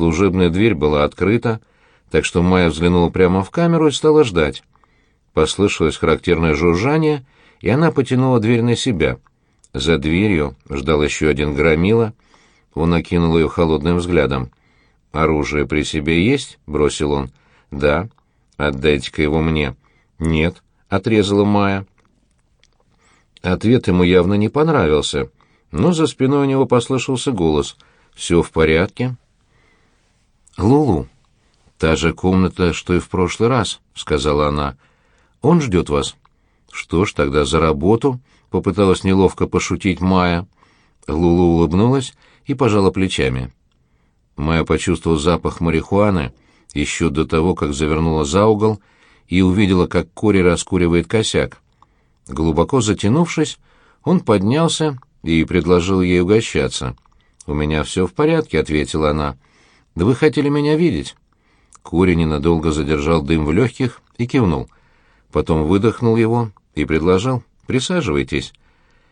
Служебная дверь была открыта, так что Майя взглянула прямо в камеру и стала ждать. Послышалось характерное жужжание, и она потянула дверь на себя. За дверью ждал еще один громила. Он окинул ее холодным взглядом. «Оружие при себе есть?» — бросил он. «Да». «Отдайте-ка его мне». «Нет», — отрезала Майя. Ответ ему явно не понравился, но за спиной у него послышался голос. «Все в порядке?» «Лулу, та же комната, что и в прошлый раз», — сказала она. «Он ждет вас». «Что ж, тогда за работу», — попыталась неловко пошутить Майя. Лулу улыбнулась и пожала плечами. Майя почувствовала запах марихуаны еще до того, как завернула за угол и увидела, как Кори раскуривает косяк. Глубоко затянувшись, он поднялся и предложил ей угощаться. «У меня все в порядке», — ответила она. «Да вы хотели меня видеть?» Кури ненадолго задержал дым в легких и кивнул. Потом выдохнул его и предложил «Присаживайтесь».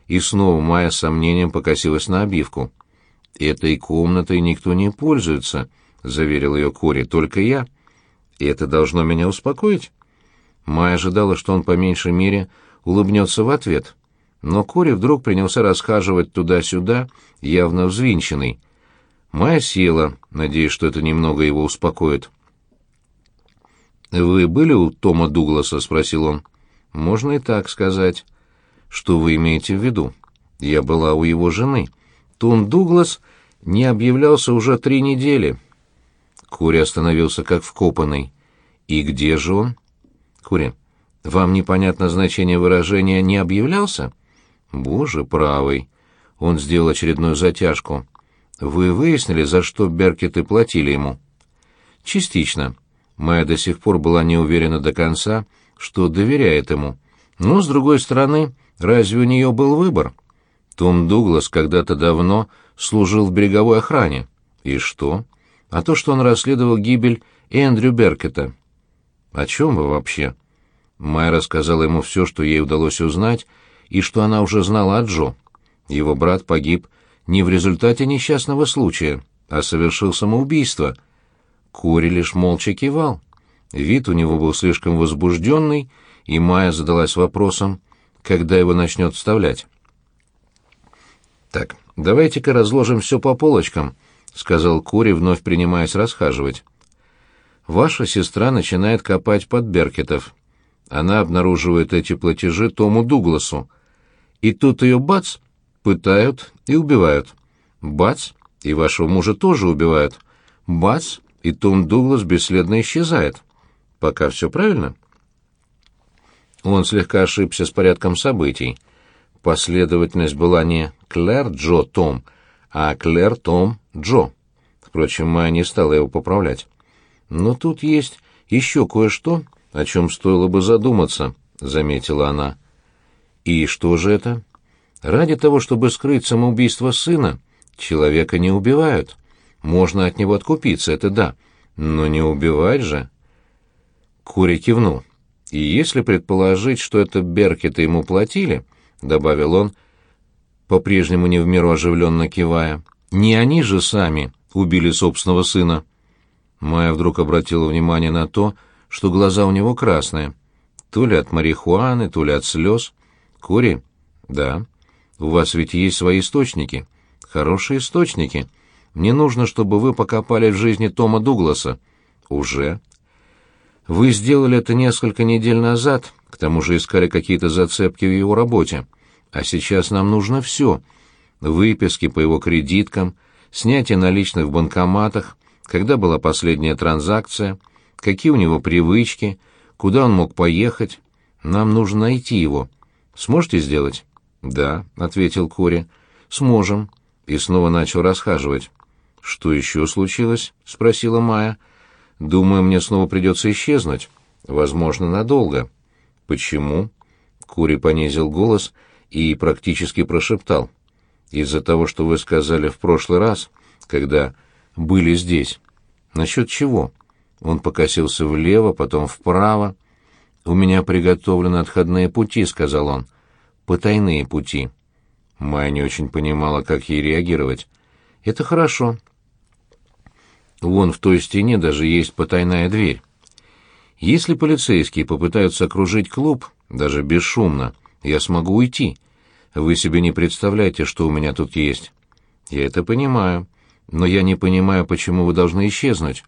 И снова Майя с сомнением покосилась на обивку. «Этой комнатой никто не пользуется», — заверил ее Кори, — «только я». «И это должно меня успокоить?» Майя ожидала, что он по меньшей мере улыбнется в ответ. Но Кори вдруг принялся расхаживать туда-сюда, явно взвинченный. Майя села, надеясь, что это немного его успокоит. «Вы были у Тома Дугласа?» — спросил он. «Можно и так сказать». «Что вы имеете в виду?» «Я была у его жены. Том Дуглас не объявлялся уже три недели». Кури остановился как вкопанный. «И где же он?» «Кури, вам непонятно значение выражения «не объявлялся»?» «Боже правый!» Он сделал очередную затяжку. «Вы выяснили, за что Беркеты платили ему?» «Частично. Майя до сих пор была не уверена до конца, что доверяет ему. Но, с другой стороны, разве у нее был выбор? Том Дуглас когда-то давно служил в береговой охране. И что? А то, что он расследовал гибель Эндрю Беркета. О чем вы вообще?» Майя рассказала ему все, что ей удалось узнать, и что она уже знала о Джо. Его брат погиб не в результате несчастного случая, а совершил самоубийство — Кори лишь молча кивал. Вид у него был слишком возбужденный, и Майя задалась вопросом, когда его начнет вставлять. «Так, давайте-ка разложим все по полочкам», — сказал Кори, вновь принимаясь расхаживать. «Ваша сестра начинает копать под Беркетов. Она обнаруживает эти платежи Тому Дугласу. И тут ее бац, пытают и убивают. Бац, и вашего мужа тоже убивают. Бац, и Том Дуглас бесследно исчезает. Пока все правильно? Он слегка ошибся с порядком событий. Последовательность была не Клэр Джо Том, а Клэр Том Джо. Впрочем, Майя не стала его поправлять. Но тут есть еще кое-что, о чем стоило бы задуматься, — заметила она. И что же это? Ради того, чтобы скрыть самоубийство сына, человека не убивают. Можно от него откупиться, это да, но не убивать же. Кури кивнул. И если предположить, что это Беркеты ему платили, — добавил он, по-прежнему не в меру оживленно кивая, — не они же сами убили собственного сына. Майя вдруг обратила внимание на то, что глаза у него красные. То ли от марихуаны, то ли от слез. Кури? Да. У вас ведь есть свои источники. Хорошие источники. Мне нужно, чтобы вы покопали в жизни Тома Дугласа. Уже. Вы сделали это несколько недель назад, к тому же искали какие-то зацепки в его работе. А сейчас нам нужно все. Выписки по его кредиткам, снятие наличных в банкоматах, когда была последняя транзакция, какие у него привычки, куда он мог поехать. Нам нужно найти его. Сможете сделать? Да, ответил Кори. Сможем. И снова начал расхаживать. «Что еще случилось?» — спросила Майя. «Думаю, мне снова придется исчезнуть. Возможно, надолго». «Почему?» — Кури понизил голос и практически прошептал. «Из-за того, что вы сказали в прошлый раз, когда были здесь». «Насчет чего?» Он покосился влево, потом вправо. «У меня приготовлены отходные пути», — сказал он. «Потайные пути». Майя не очень понимала, как ей реагировать. «Это хорошо. Вон в той стене даже есть потайная дверь. Если полицейские попытаются окружить клуб, даже бесшумно, я смогу уйти. Вы себе не представляете, что у меня тут есть. Я это понимаю, но я не понимаю, почему вы должны исчезнуть.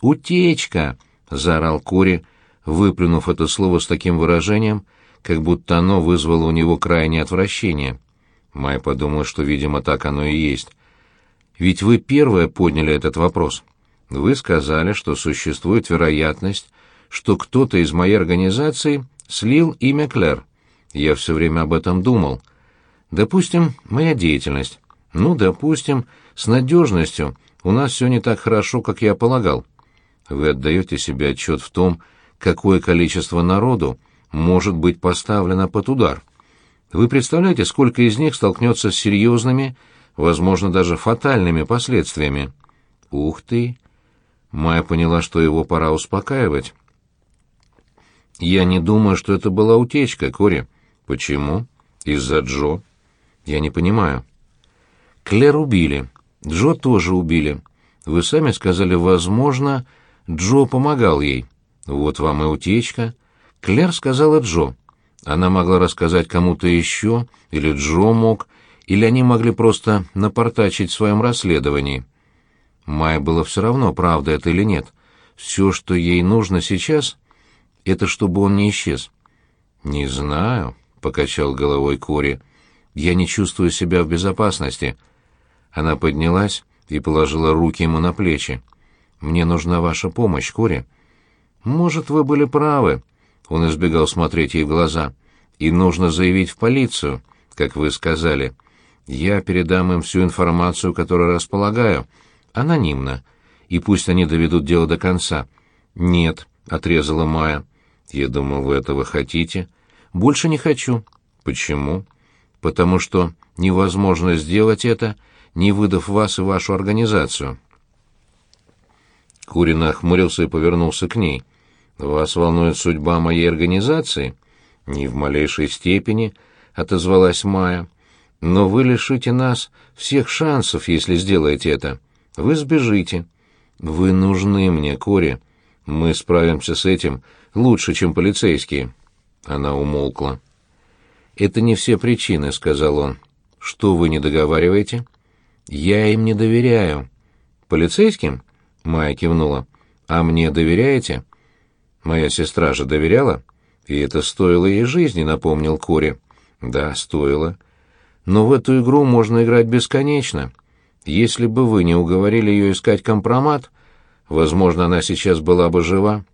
Утечка, заорал Кори, выплюнув это слово с таким выражением, как будто оно вызвало у него крайнее отвращение. Май подумал, что, видимо, так оно и есть. Ведь вы первые подняли этот вопрос. Вы сказали, что существует вероятность, что кто-то из моей организации слил имя Клэр. Я все время об этом думал. Допустим, моя деятельность. Ну, допустим, с надежностью у нас все не так хорошо, как я полагал. Вы отдаете себе отчет в том, какое количество народу может быть поставлено под удар. Вы представляете, сколько из них столкнется с серьезными, возможно, даже фатальными последствиями? Ух ты! Майя поняла, что его пора успокаивать. Я не думаю, что это была утечка, Кори. Почему? Из-за Джо. Я не понимаю. Клэр убили. Джо тоже убили. Вы сами сказали, возможно, Джо помогал ей. Вот вам и утечка. Клэр сказала Джо. Она могла рассказать кому-то еще, или Джо мог, или они могли просто напортачить в своем расследовании. Майе было все равно, правда это или нет. Все, что ей нужно сейчас, это чтобы он не исчез. «Не знаю», — покачал головой Кори. «Я не чувствую себя в безопасности». Она поднялась и положила руки ему на плечи. «Мне нужна ваша помощь, Кори». «Может, вы были правы», — он избегал смотреть ей в глаза. «И нужно заявить в полицию, как вы сказали. Я передам им всю информацию, которую располагаю, анонимно, и пусть они доведут дело до конца». «Нет», — отрезала Майя. Я думал, вы этого хотите. Больше не хочу. Почему? Потому что невозможно сделать это, не выдав вас и вашу организацию. Курин охмурился и повернулся к ней. «Вас волнует судьба моей организации?» «Ни в малейшей степени», — отозвалась Майя. «Но вы лишите нас всех шансов, если сделаете это. Вы сбежите. Вы нужны мне, Кори. Мы справимся с этим лучше, чем полицейские. Она умолкла. Это не все причины, сказал он. Что вы не договариваете? Я им не доверяю. Полицейским? Майя кивнула. А мне доверяете? Моя сестра же доверяла, и это стоило ей жизни, напомнил Кори. Да, стоило. Но в эту игру можно играть бесконечно. Если бы вы не уговорили ее искать компромат, возможно, она сейчас была бы жива.